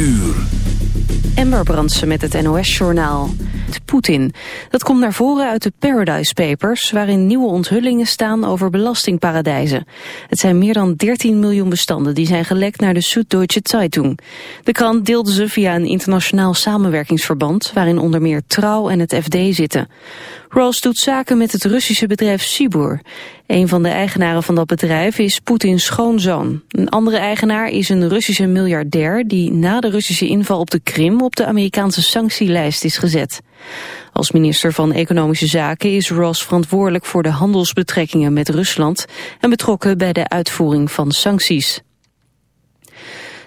uur. Ember Brandsen met het NOS-journaal. Poetin. Dat komt naar voren uit de Paradise Papers... waarin nieuwe onthullingen staan over belastingparadijzen. Het zijn meer dan 13 miljoen bestanden... die zijn gelekt naar de Süddeutsche Zeitung. De krant deelde ze via een internationaal samenwerkingsverband... waarin onder meer Trouw en het FD zitten. Ross doet zaken met het Russische bedrijf Sibur. Een van de eigenaren van dat bedrijf is Poetins schoonzoon. Een andere eigenaar is een Russische miljardair... die na de Russische inval op de Krim op de Amerikaanse sanctielijst is gezet. Als minister van Economische Zaken is Ross verantwoordelijk voor de handelsbetrekkingen met Rusland... en betrokken bij de uitvoering van sancties.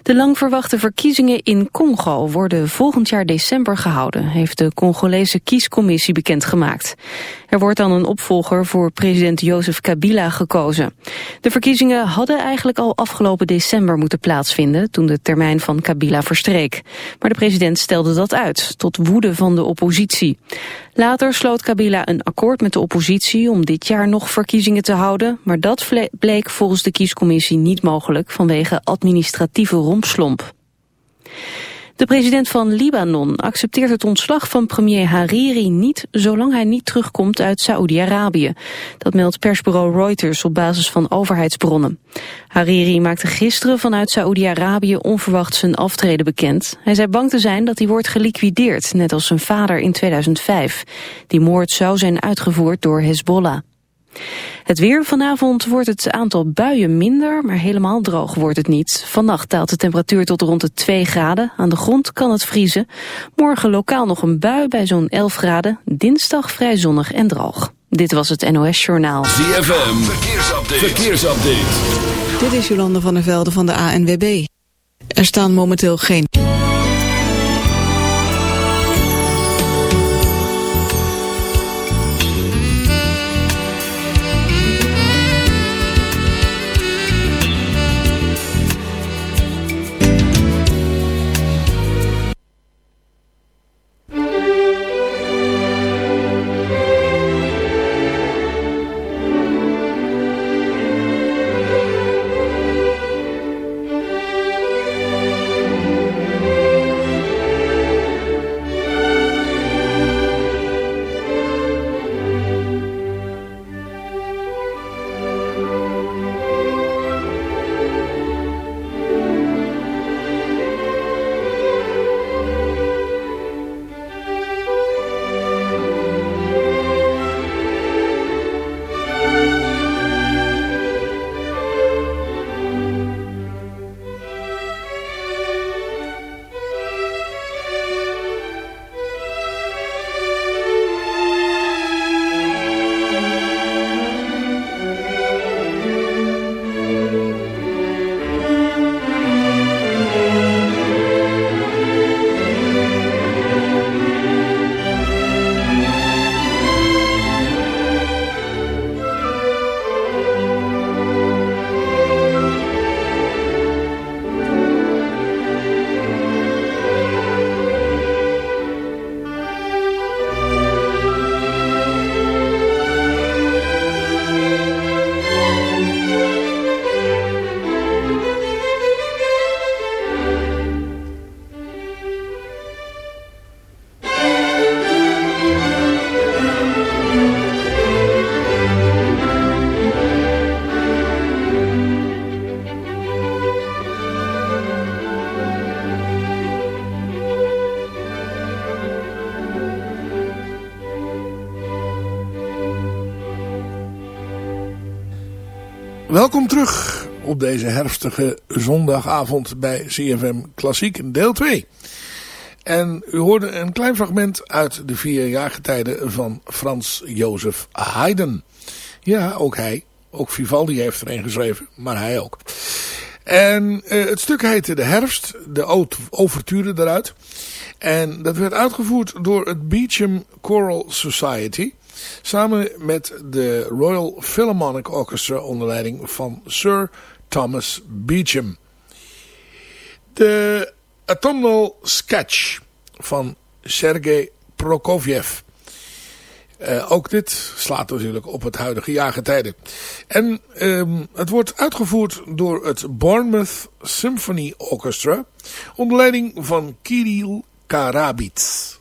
De lang verwachte verkiezingen in Congo worden volgend jaar december gehouden, heeft de Congolese kiescommissie bekendgemaakt. Er wordt dan een opvolger voor president Jozef Kabila gekozen. De verkiezingen hadden eigenlijk al afgelopen december moeten plaatsvinden, toen de termijn van Kabila verstreek. Maar de president stelde dat uit, tot woede van de oppositie. Later sloot Kabila een akkoord met de oppositie om dit jaar nog verkiezingen te houden, maar dat bleek volgens de kiescommissie niet mogelijk vanwege administratieve De president van Libanon accepteert het ontslag van premier Hariri niet zolang hij niet terugkomt uit Saoedi-Arabië. Dat meldt persbureau Reuters op basis van overheidsbronnen. Hariri maakte gisteren vanuit Saoedi-Arabië onverwacht zijn aftreden bekend. Hij zei bang te zijn dat hij wordt geliquideerd, net als zijn vader in 2005. Die moord zou zijn uitgevoerd door Hezbollah. Het weer vanavond wordt het aantal buien minder, maar helemaal droog wordt het niet. Vannacht daalt de temperatuur tot rond de 2 graden. Aan de grond kan het vriezen. Morgen lokaal nog een bui bij zo'n 11 graden. Dinsdag vrij zonnig en droog. Dit was het NOS Journaal. ZFM, verkeersupdate. verkeersupdate. Dit is Jolande van der Velde van de ANWB. Er staan momenteel geen... Welkom terug op deze herfstige zondagavond bij CFM Klassiek deel 2. En u hoorde een klein fragment uit de vier jaargetijden van Frans Jozef Haydn. Ja, ook hij. Ook Vivaldi heeft er een geschreven, maar hij ook. En uh, het stuk heette De Herfst, de overture eruit. En dat werd uitgevoerd door het Beecham Choral Society... Samen met de Royal Philharmonic Orchestra onder leiding van Sir Thomas Beecham. De Autumnal Sketch van Sergei Prokofiev. Uh, ook dit slaat natuurlijk op het huidige jaargetijde. En um, het wordt uitgevoerd door het Bournemouth Symphony Orchestra. Onder leiding van Kirill Karabits.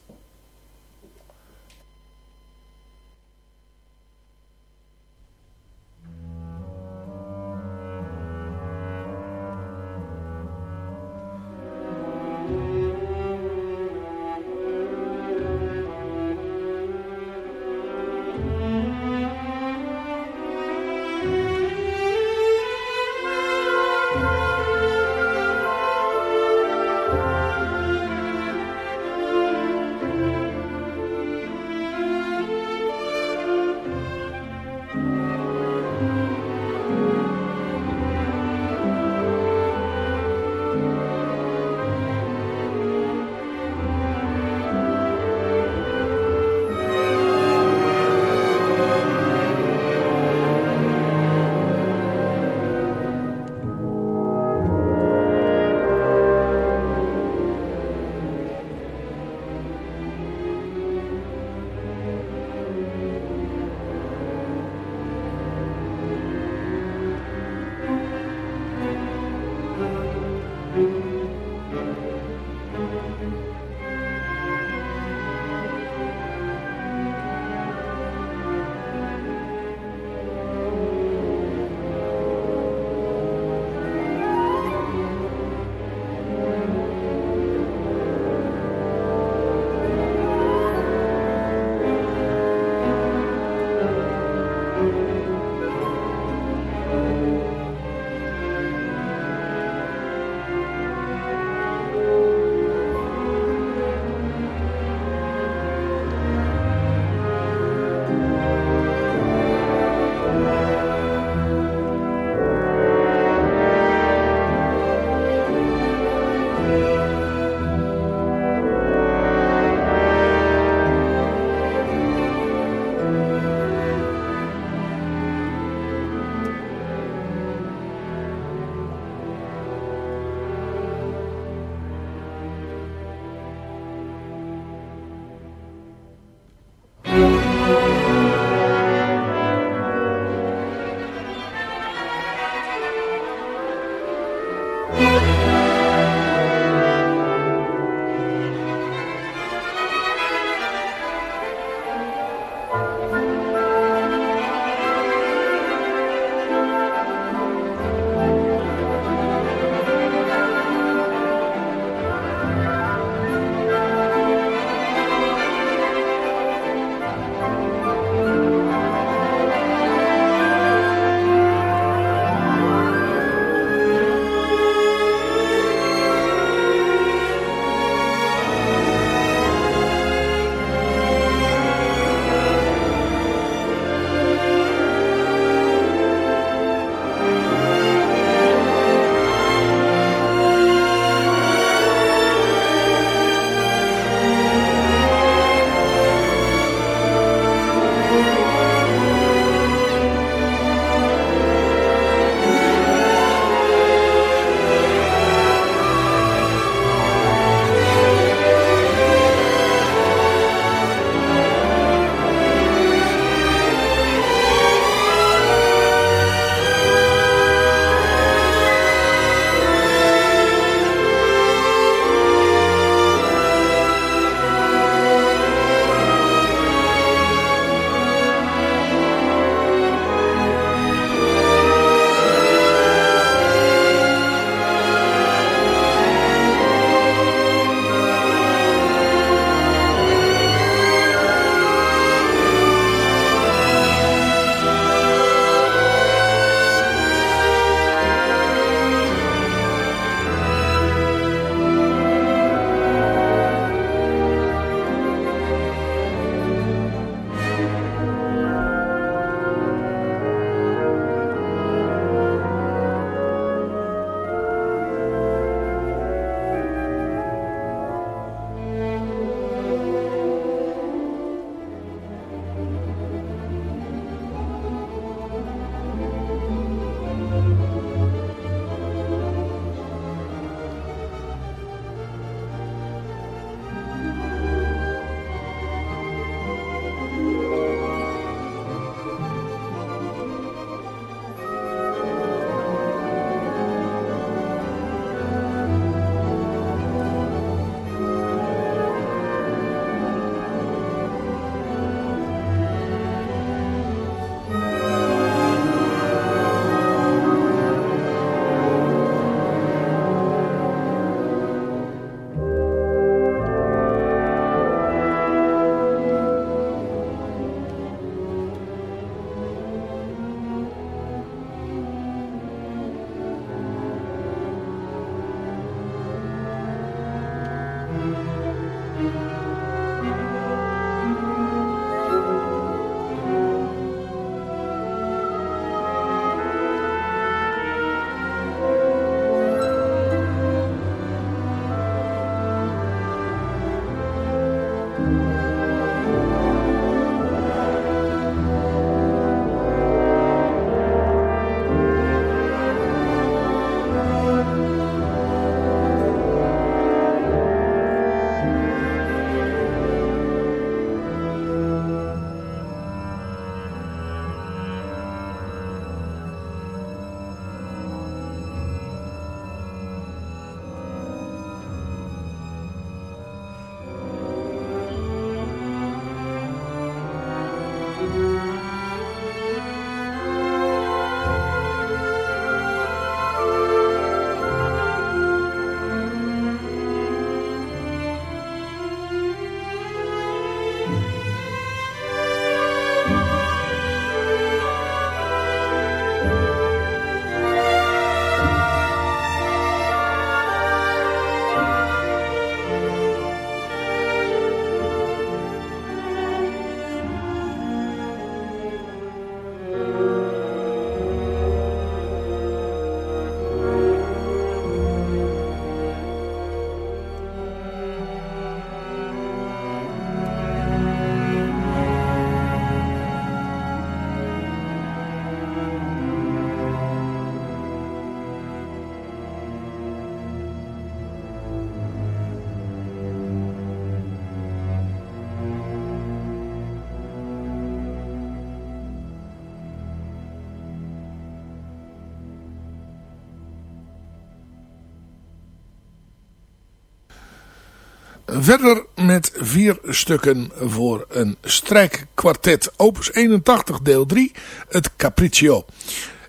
Verder met vier stukken voor een strijkkwartet opus 81 deel 3, het Capriccio.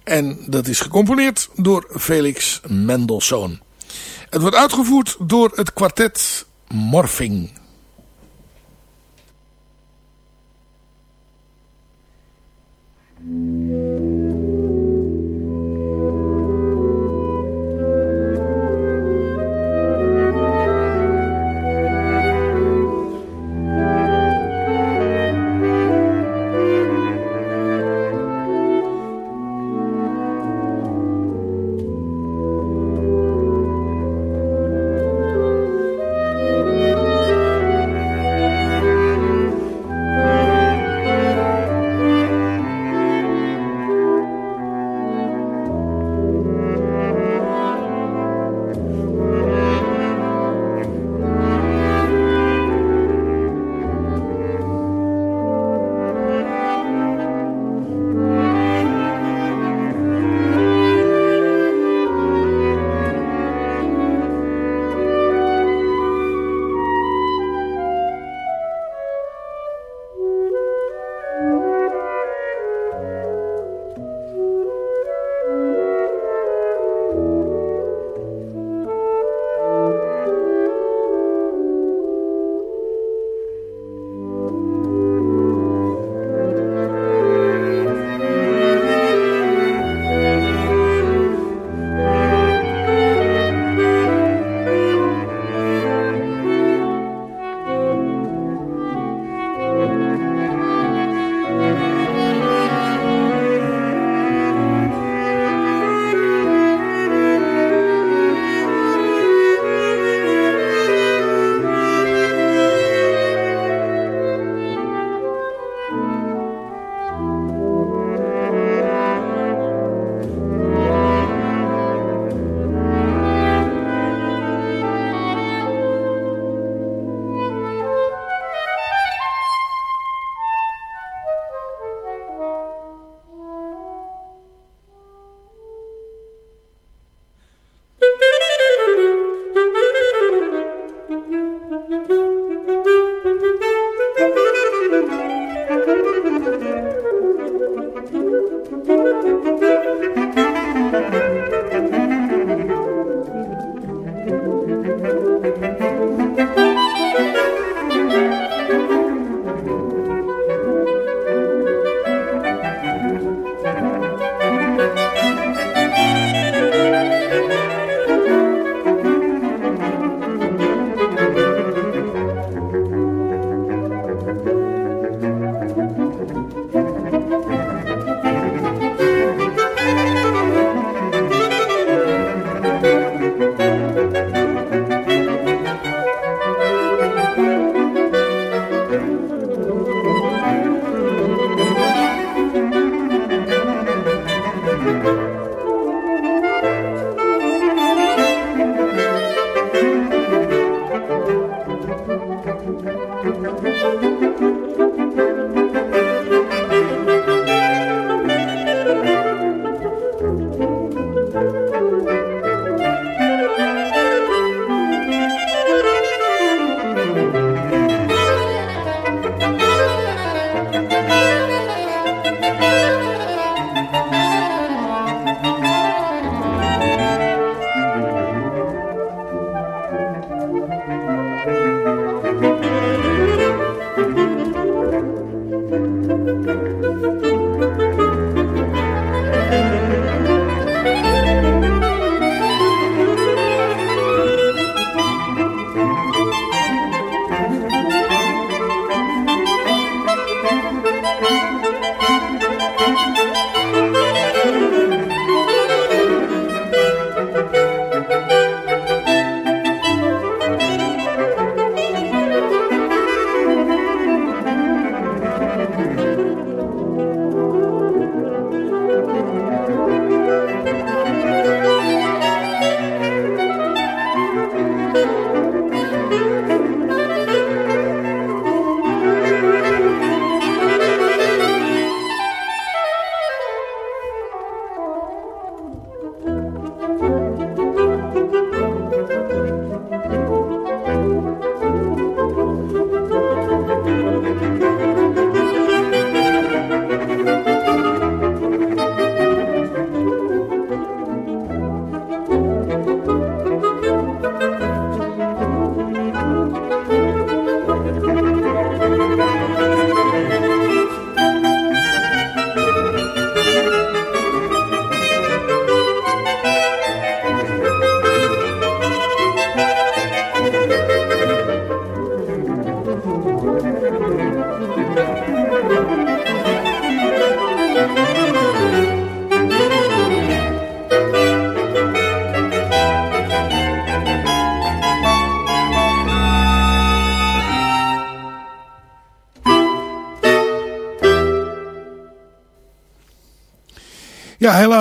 En dat is gecomponeerd door Felix Mendelssohn. Het wordt uitgevoerd door het kwartet Morphing.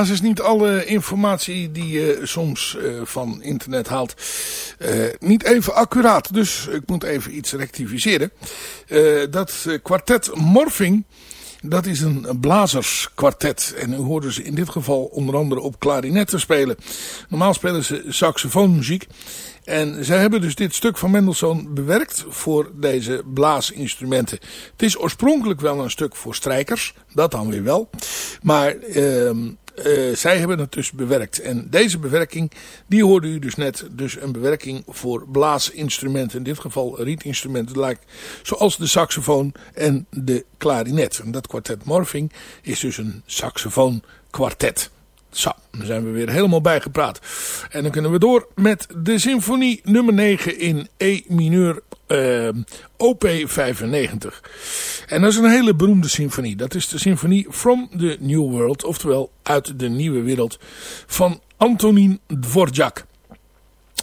Is niet alle informatie die je soms uh, van internet haalt uh, niet even accuraat. Dus ik moet even iets rectificeren. Uh, dat kwartet Morphing, dat is een blazerskwartet. En u hoorde ze in dit geval onder andere op klarinetten spelen. Normaal spelen ze saxofoonmuziek. En zij hebben dus dit stuk van Mendelssohn bewerkt voor deze blaasinstrumenten. Het is oorspronkelijk wel een stuk voor strijkers, dat dan weer wel. Maar uh, uh, zij hebben het dus bewerkt. En deze bewerking, die hoorde u dus net. Dus een bewerking voor blaasinstrumenten. In dit geval rietinstrumenten. Zoals de saxofoon en de klarinet. En dat kwartet Morphing is dus een saxofoonkwartet. Zo, dan zijn we weer helemaal bijgepraat. En dan kunnen we door met de symfonie nummer 9 in E mineur uh, OP 95. En dat is een hele beroemde symfonie. Dat is de symfonie From the New World, oftewel uit de nieuwe wereld van Antonin Dvorak.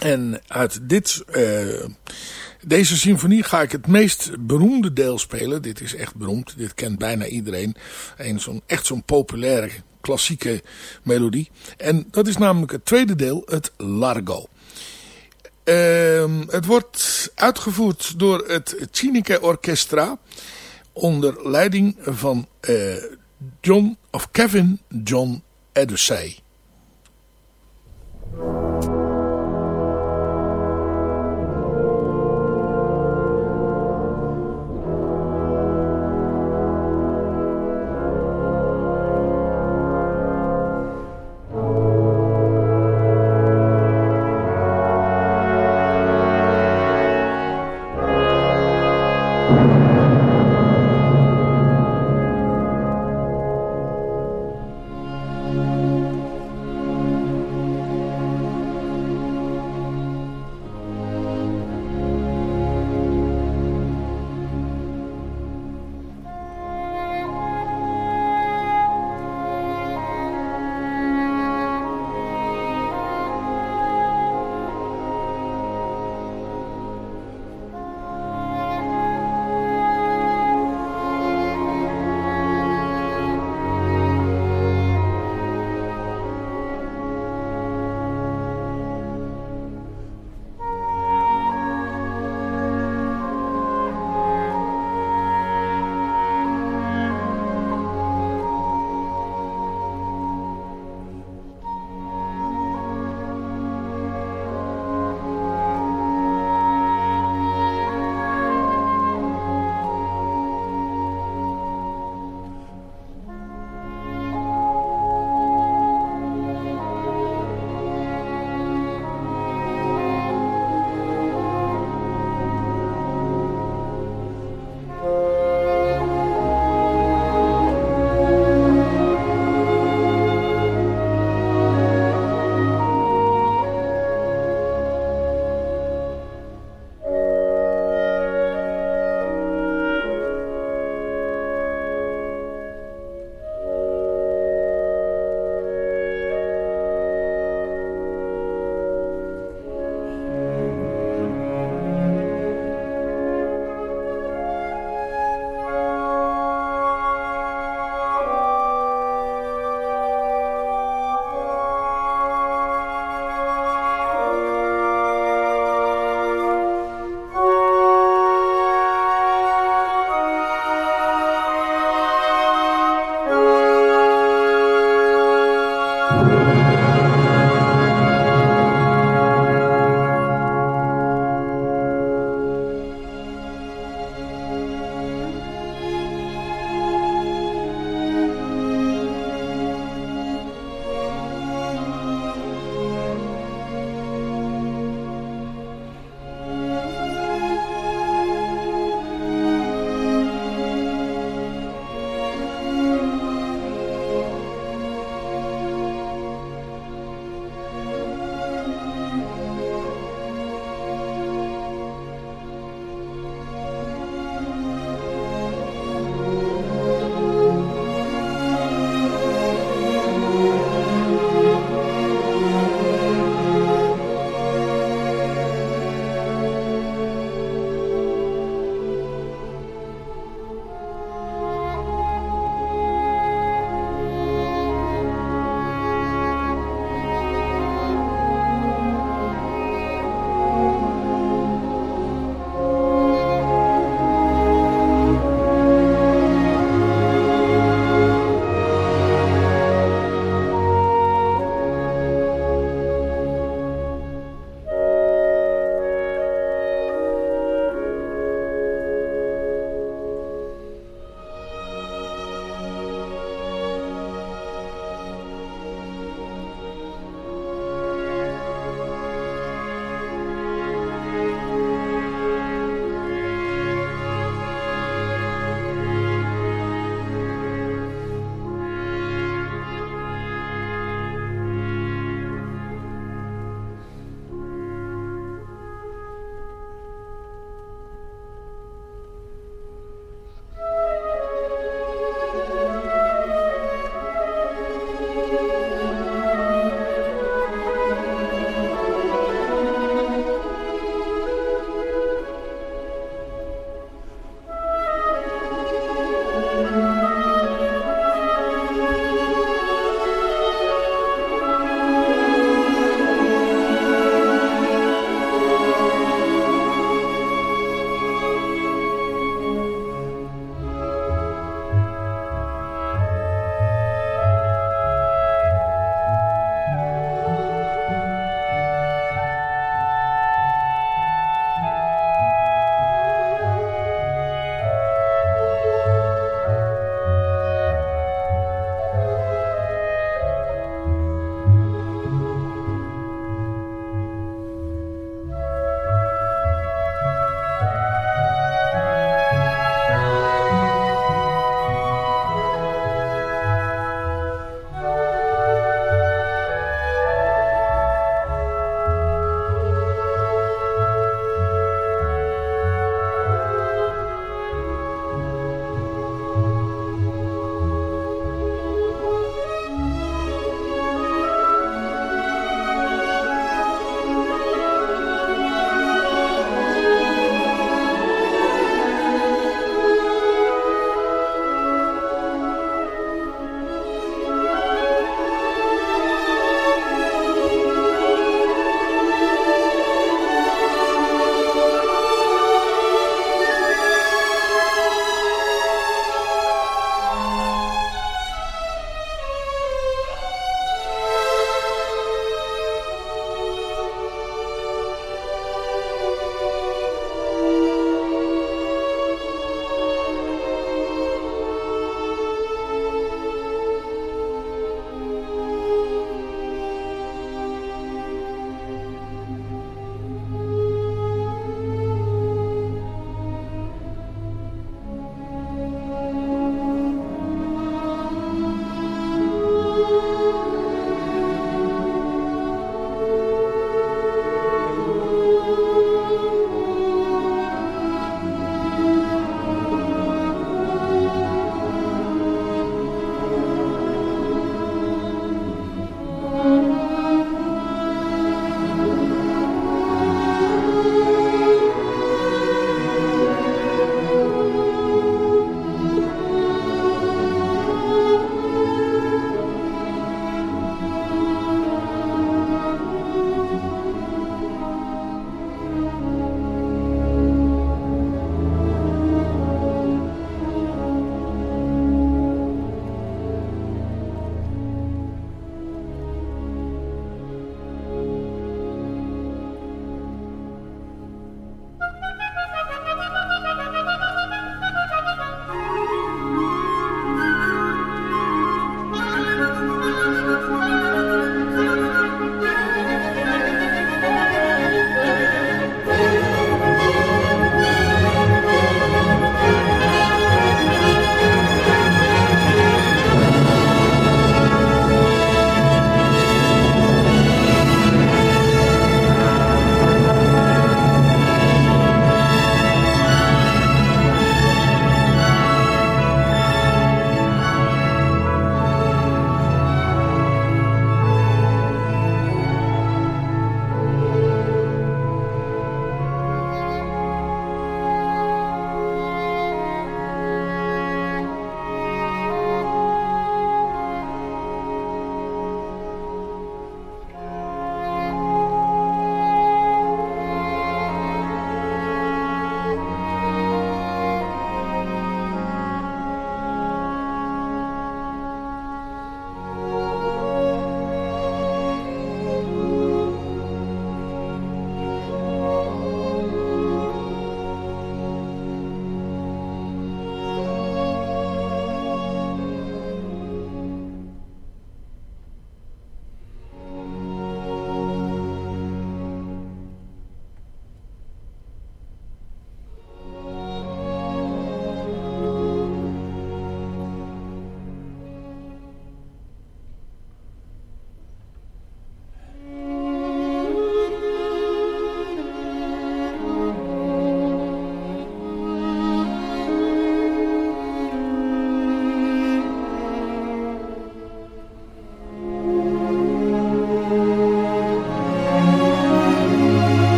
En uit dit, uh, deze symfonie ga ik het meest beroemde deel spelen. Dit is echt beroemd, dit kent bijna iedereen. Een zo'n echt zo'n populaire klassieke melodie. En dat is namelijk het tweede deel, het Largo. Uh, het wordt uitgevoerd door het Cinike Orchestra onder leiding van uh, John of Kevin John Edusei.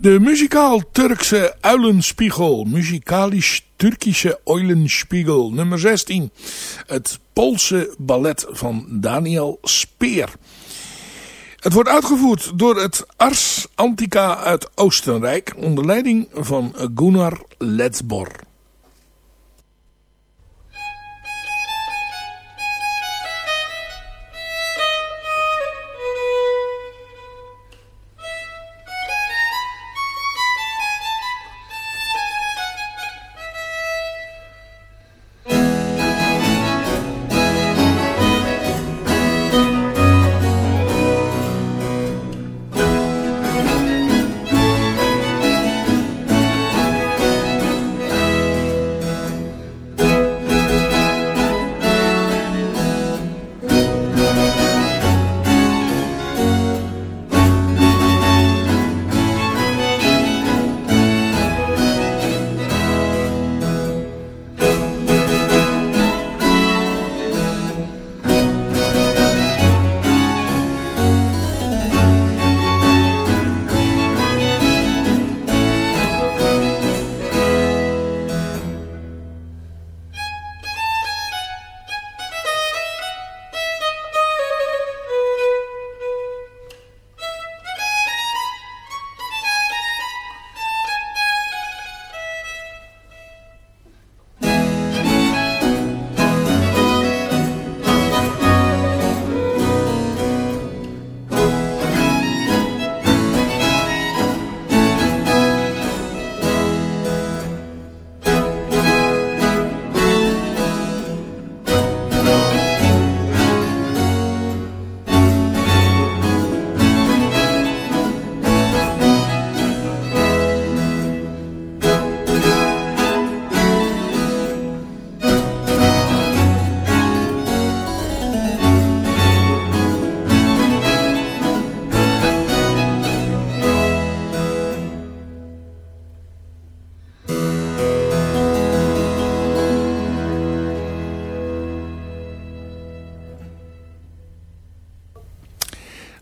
De muzikaal-Turkse uilenspiegel, muzikalisch-Turkische Eulenspiegel, nummer 16. Het Poolse ballet van Daniel Speer. Het wordt uitgevoerd door het Ars Antica uit Oostenrijk onder leiding van Gunnar Letzbor.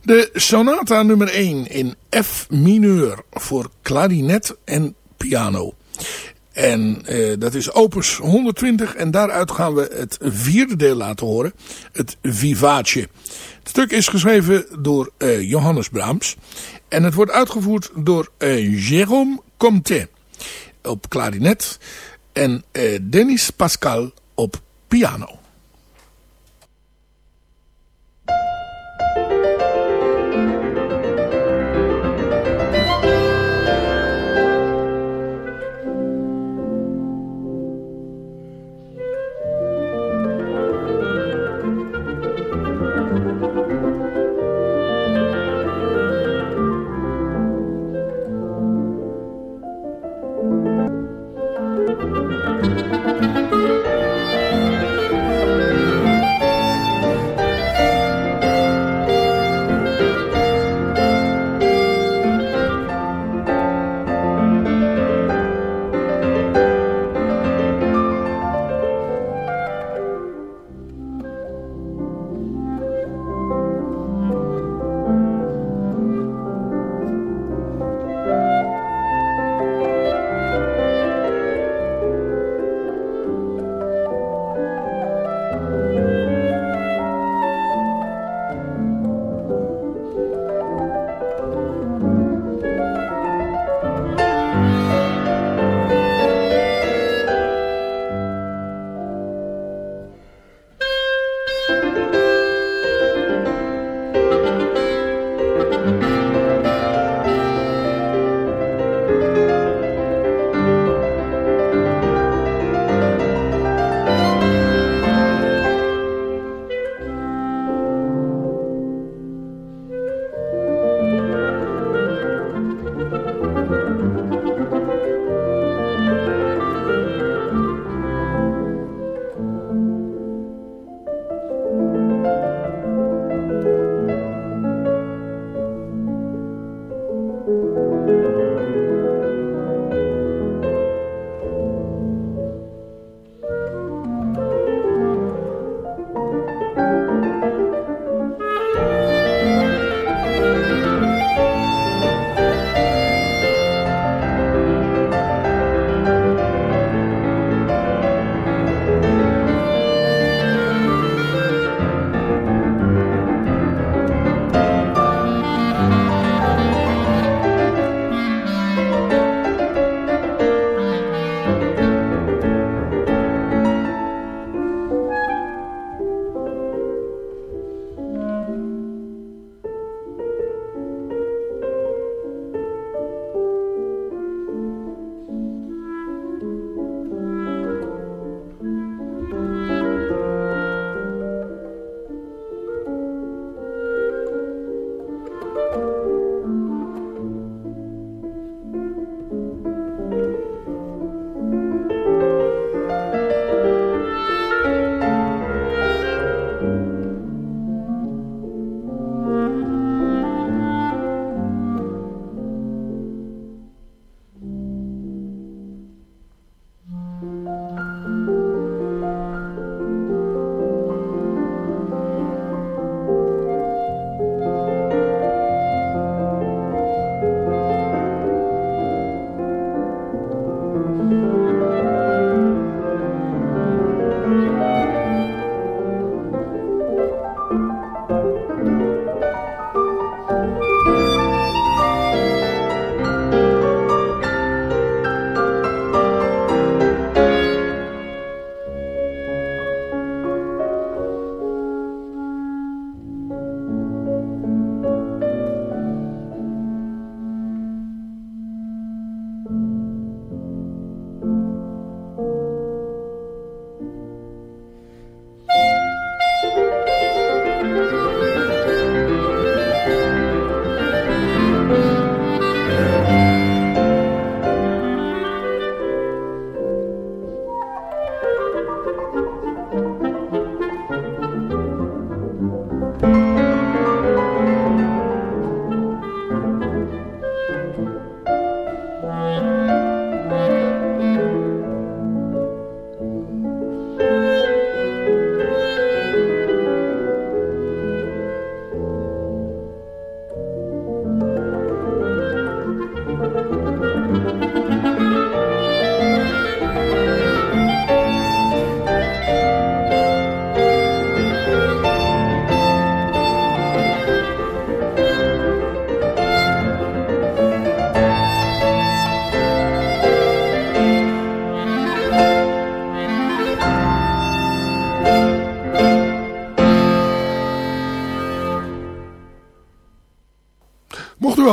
De sonata nummer 1 in F mineur voor klarinet en piano. En uh, dat is opus 120 en daaruit gaan we het vierde deel laten horen. Het Vivace. Het stuk is geschreven door uh, Johannes Brahms. En het wordt uitgevoerd door uh, Jérôme Comte op klarinet. En Denis Pascal op piano.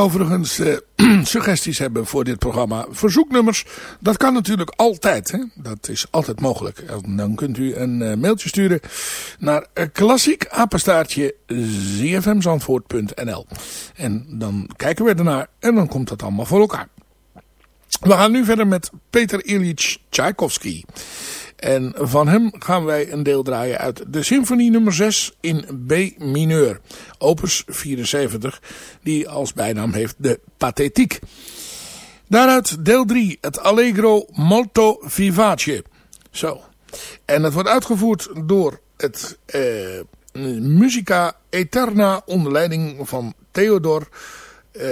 Overigens uh, suggesties hebben voor dit programma, verzoeknummers, dat kan natuurlijk altijd. Hè? Dat is altijd mogelijk. Dan kunt u een uh, mailtje sturen naar uh, klassiek apenstaartje zfmzandvoort.nl En dan kijken we ernaar en dan komt dat allemaal voor elkaar. We gaan nu verder met Peter Ilyich Tchaikovsky. En van hem gaan wij een deel draaien uit de symfonie nummer 6 in B mineur. Opus 74, die als bijnaam heeft de Pathetiek. Daaruit deel 3, het Allegro molto vivace. Zo. En het wordt uitgevoerd door het eh, Musica Eterna onder leiding van Theodor eh.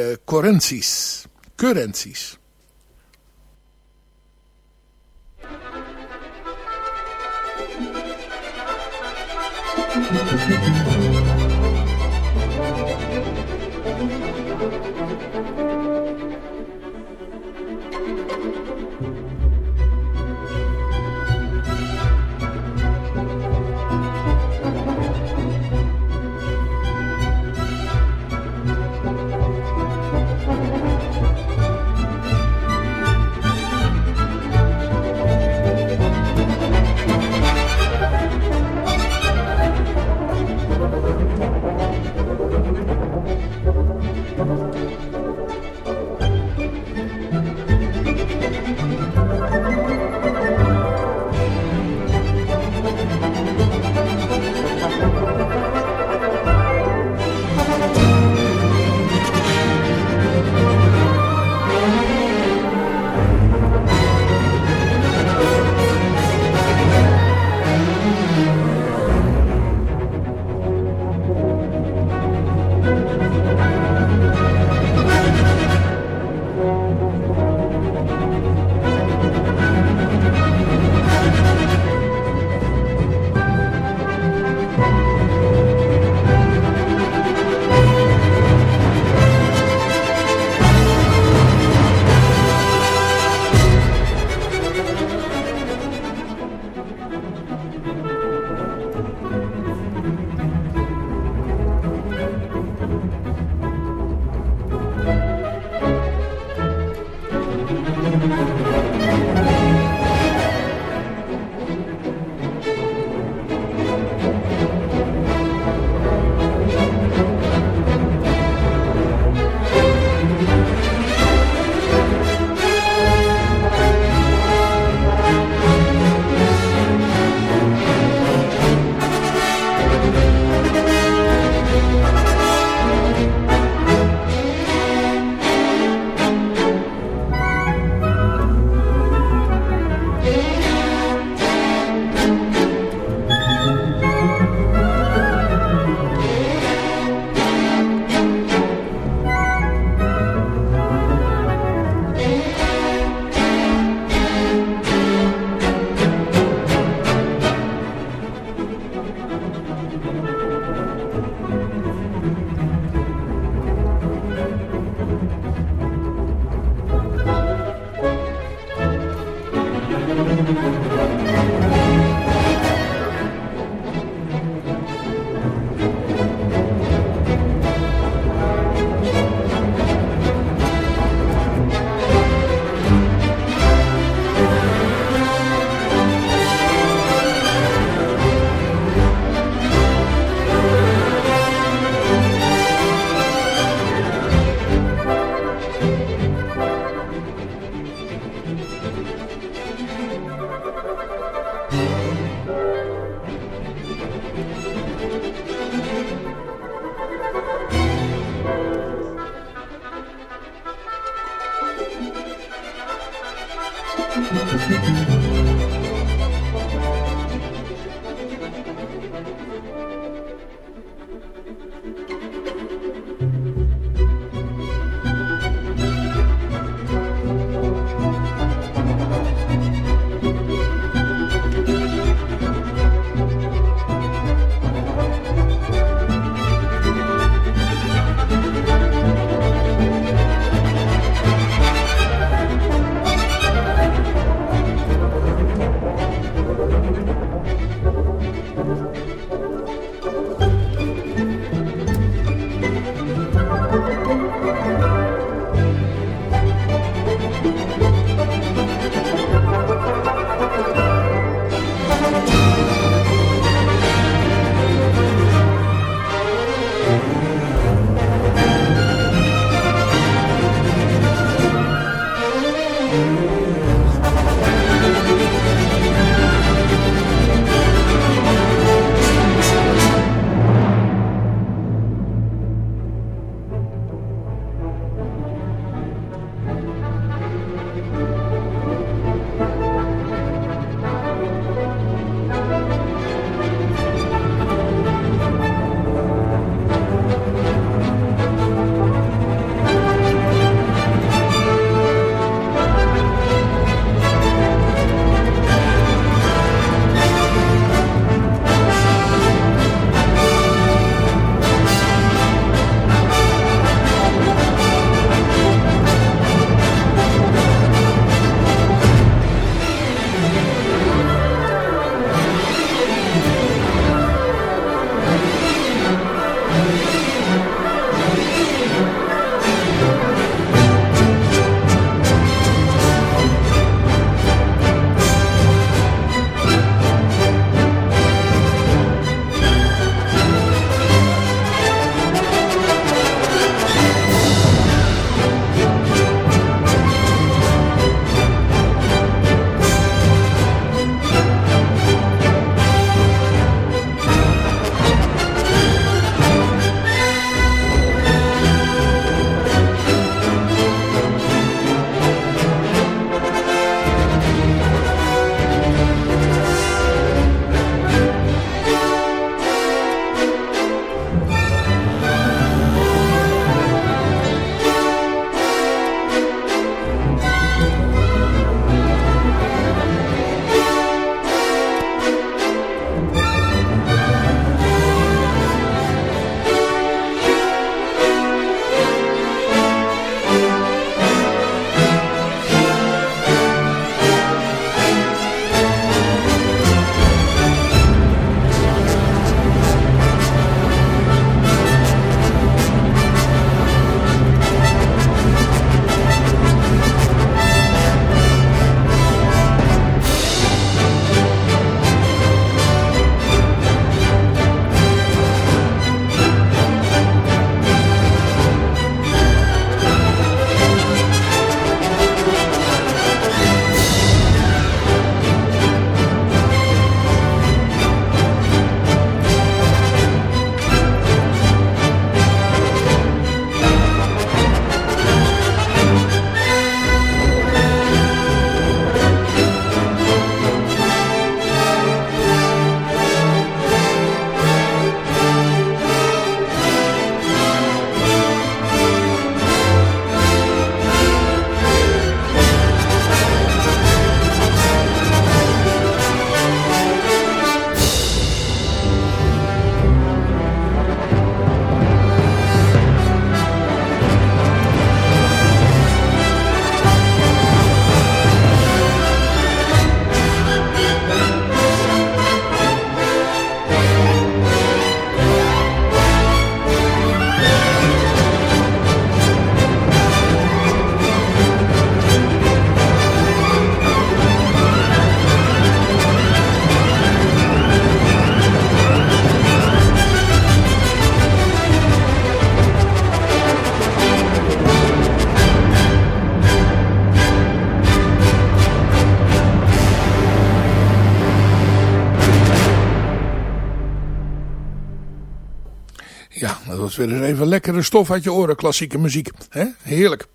Was weer eens even lekkere stof uit je oren, klassieke muziek. He? Heerlijk.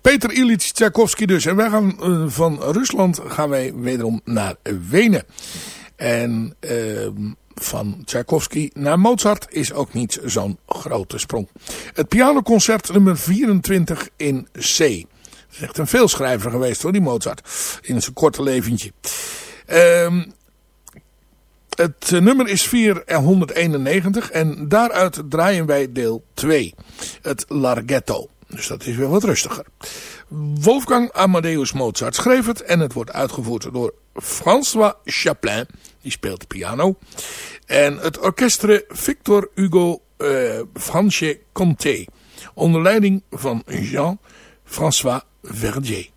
Peter Ilyich Tchaikovsky dus. En wij gaan uh, van Rusland gaan wij wederom naar Wenen. En uh, van Tchaikovsky naar Mozart is ook niet zo'n grote sprong. Het pianoconcert nummer 24 in C. Dat is echt een veelschrijver geweest hoor, die Mozart. In zijn korte leventje. Uh, het nummer is 491 en daaruit draaien wij deel 2. Het Larghetto. Dus dat is weer wat rustiger. Wolfgang Amadeus Mozart schreef het en het wordt uitgevoerd door François Chaplin. Die speelt piano. En het orkestre Victor Hugo uh, Franche Comté. Onder leiding van Jean-François Verdier.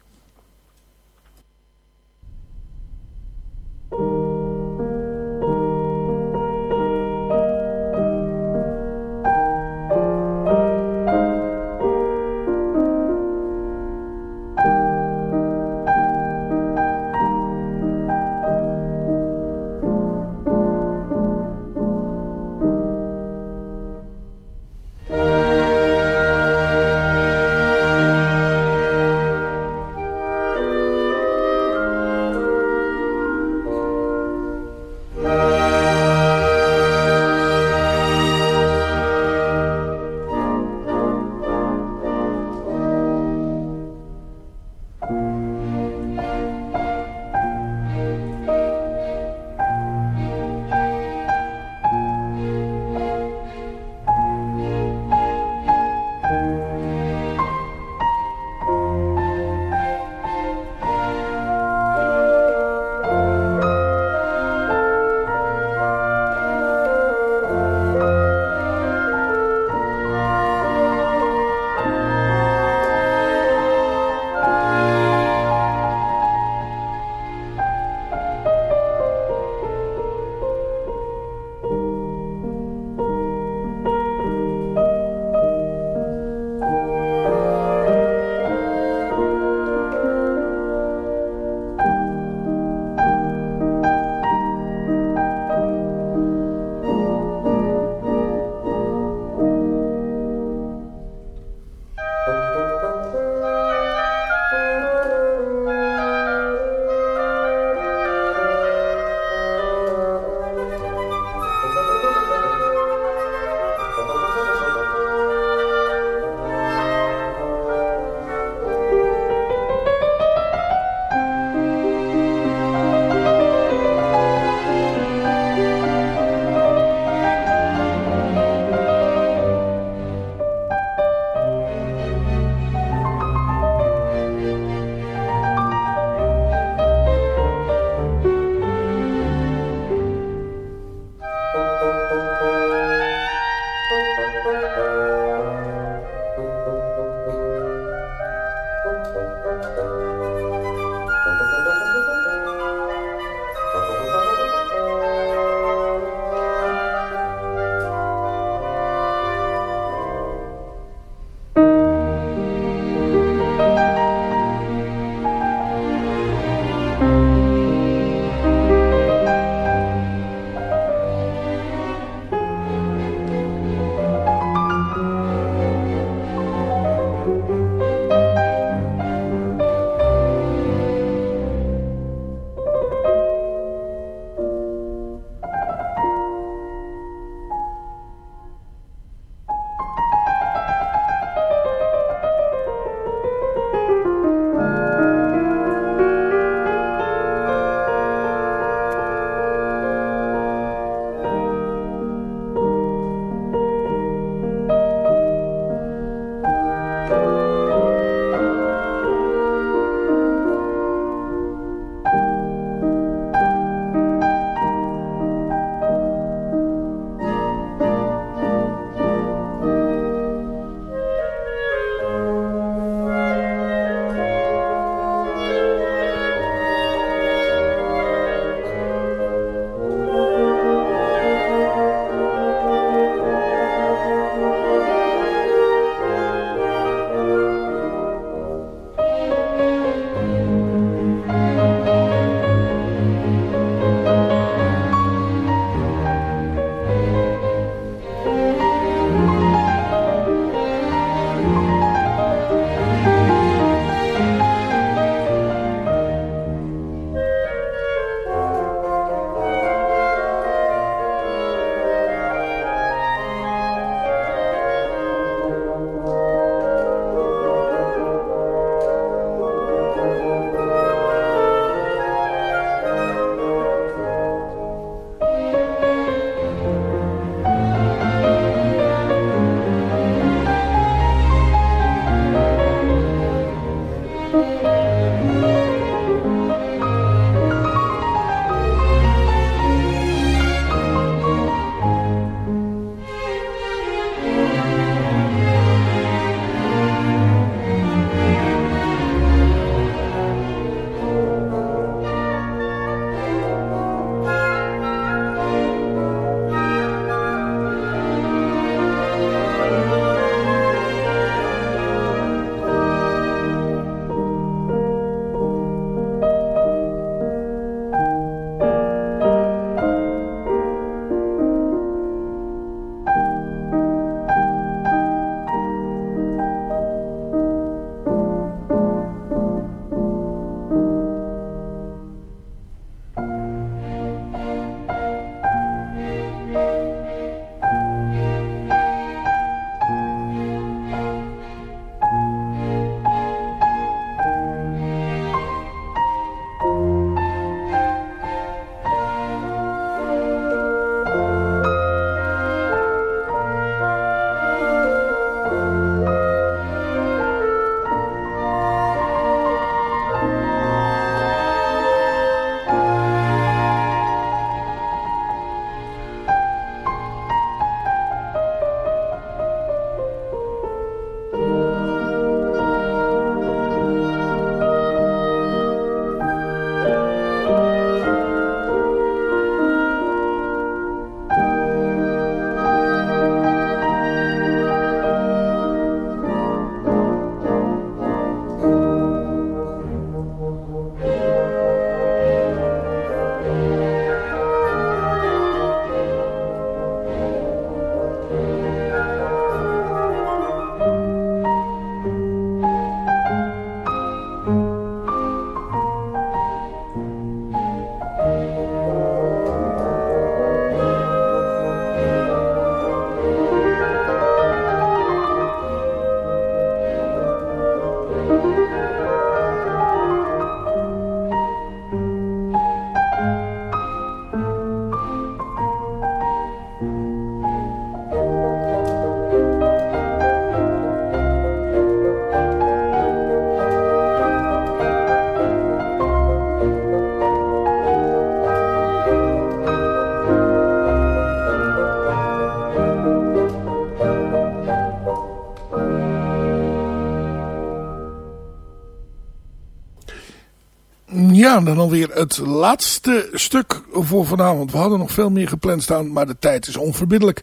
Dan alweer het laatste stuk voor vanavond. We hadden nog veel meer gepland staan, maar de tijd is onverbiddelijk.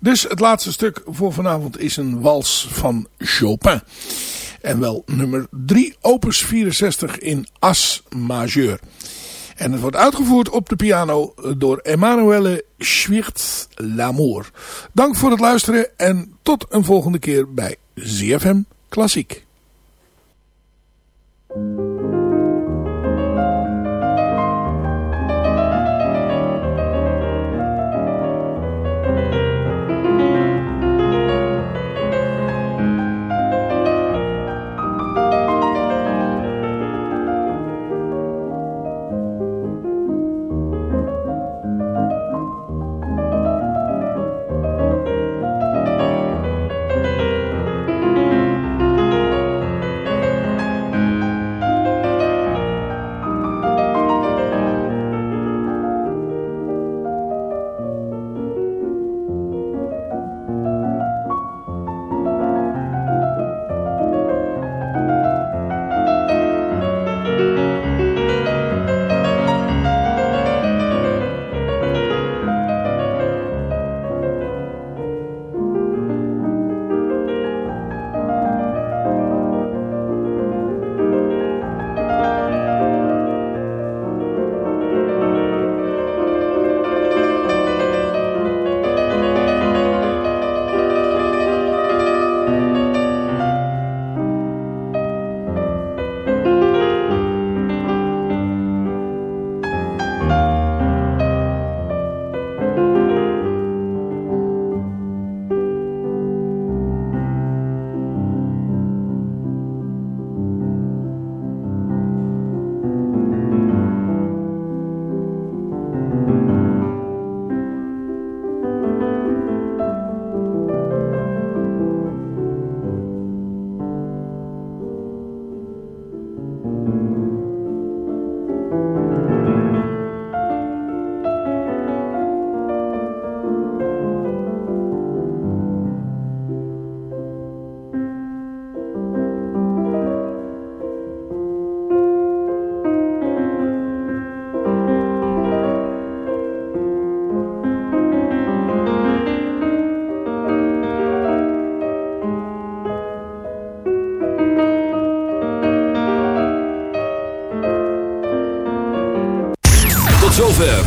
Dus het laatste stuk voor vanavond is een wals van Chopin. En wel nummer 3, opus 64 in As majeur. En het wordt uitgevoerd op de piano door Emanuele Schwirtz Lamour. Dank voor het luisteren en tot een volgende keer bij ZFM Klassiek.